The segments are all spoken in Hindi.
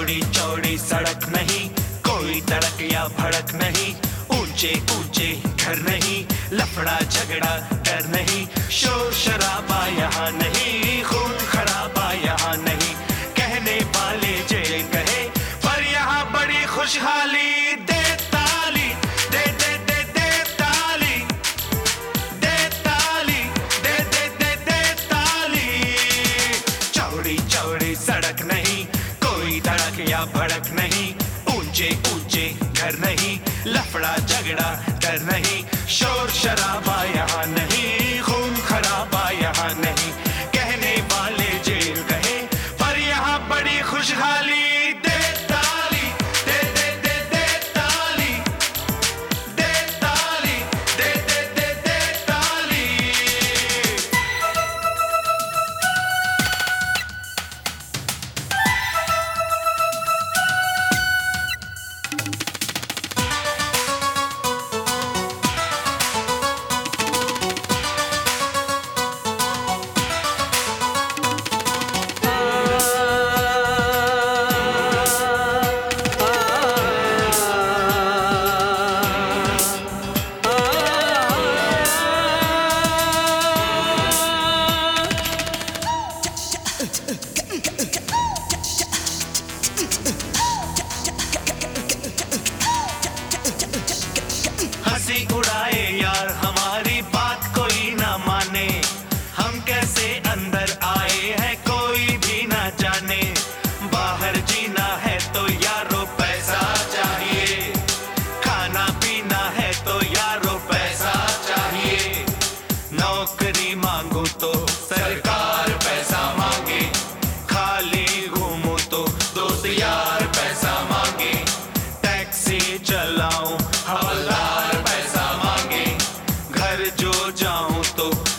चौड़ी चौड़ी सड़क नहीं, कोई तड़क या भड़क नहीं, ऊँचे ऊँचे घर नहीं, लफड़ा, झगड़ा कर नहीं, शोर शराबा यहाँ नहीं। भड़क नहीं ऊँचे ऊँचे घर नहीं लफड़ा झगड़ा कर नहीं शोर शराब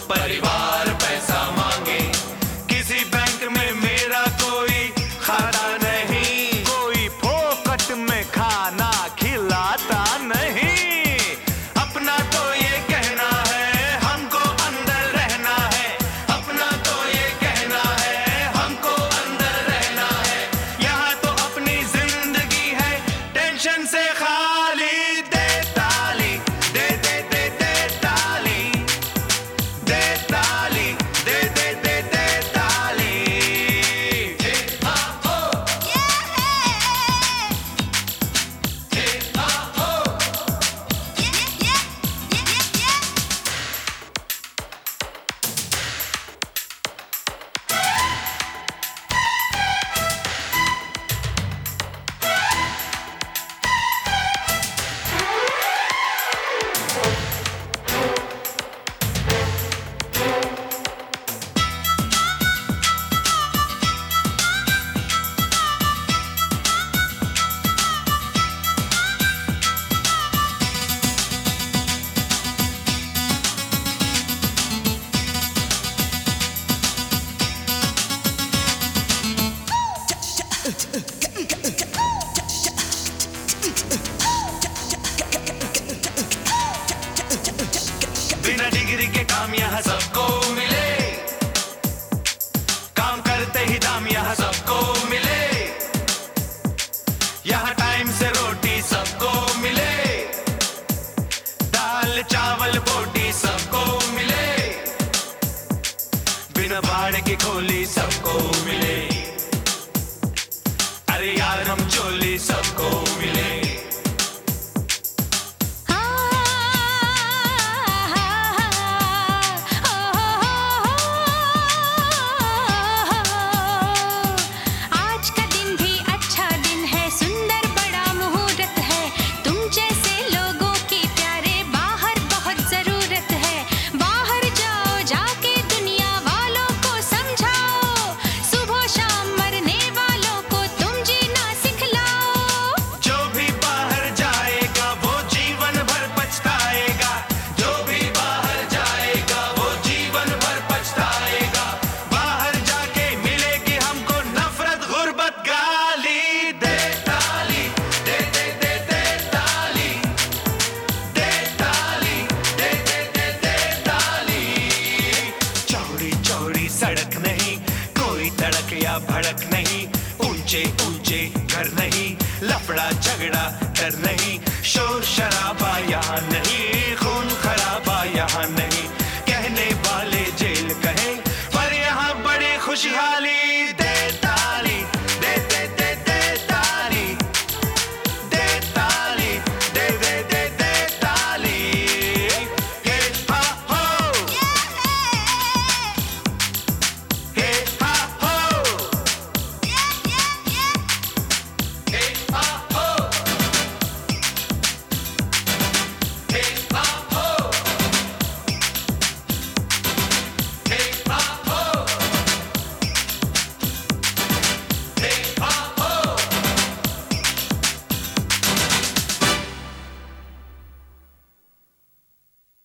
Paribas. दाम यहाँ सबको मिले। काम करते ही दाम यहाँ सबको मिले। यहाँ टाइम से रोटी सबको मिले। दाल, चावल, बोटी सबको मिले। बिना भाड़ की खोली सबको मिले। अरे यार, हम चोली सबको ऊँचे ऊँचे घर नहीं। लफड़ा, झगड़ा, डर नहीं। शोर शराबा यहाँ नहीं। खून खराबा यहाँ नहीं। कहने वाले जेल कहे, पर यहाँ बड़े खुशहाली दे